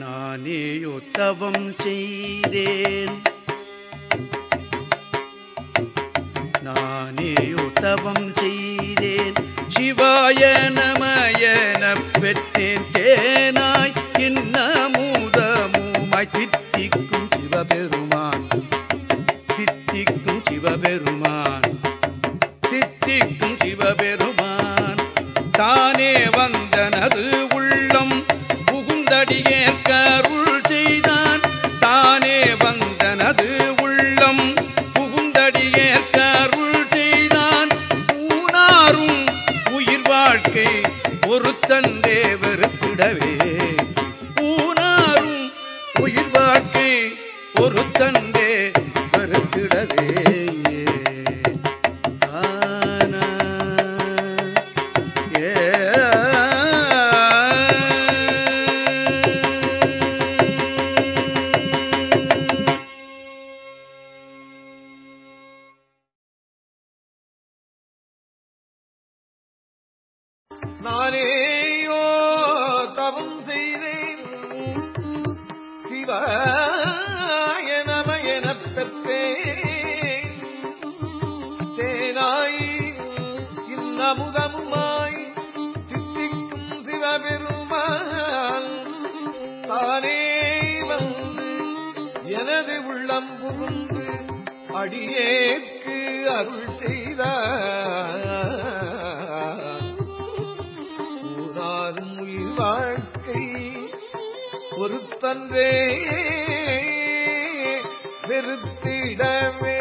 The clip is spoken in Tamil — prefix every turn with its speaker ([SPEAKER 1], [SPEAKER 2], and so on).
[SPEAKER 1] நானேயோ தவம் செய்தேன். நானேயோ தவம் செய்தேன். சிவாய நமயன பெற்றேன் தேனாய். இன்னமுதமுமாய் தித்திக்கும் சிவபெருமான். தித்திக்கும் சிவபெருமான். தித்திக்கும் சிவபெருமான். தானே வந்தனது புகுந்தடியே கருள் செய்தான். தானே வந்தனது உள்ளம். புகுந்தடியே செய்தான். ஊனாரும் உயிர் வாழ்க்கை ஒருத்தந்தே வெறுத்திடவே உயிர் வாழ்க்கை
[SPEAKER 2] நானேயோ தவம் செய்தேன். சிவாய நம எனப் பெற்றேன். தேனாய் இன்னமுதமுமாய் சித்திக்கும் சிவபெருமான். தானே வந்து எனது உள்ளம் புகுந்து அடியேற்கு அருள் செய்தார். கூறாரும் உயிர் வாழ்க்கை பொறுத்தன்றே வெறுத்திடமே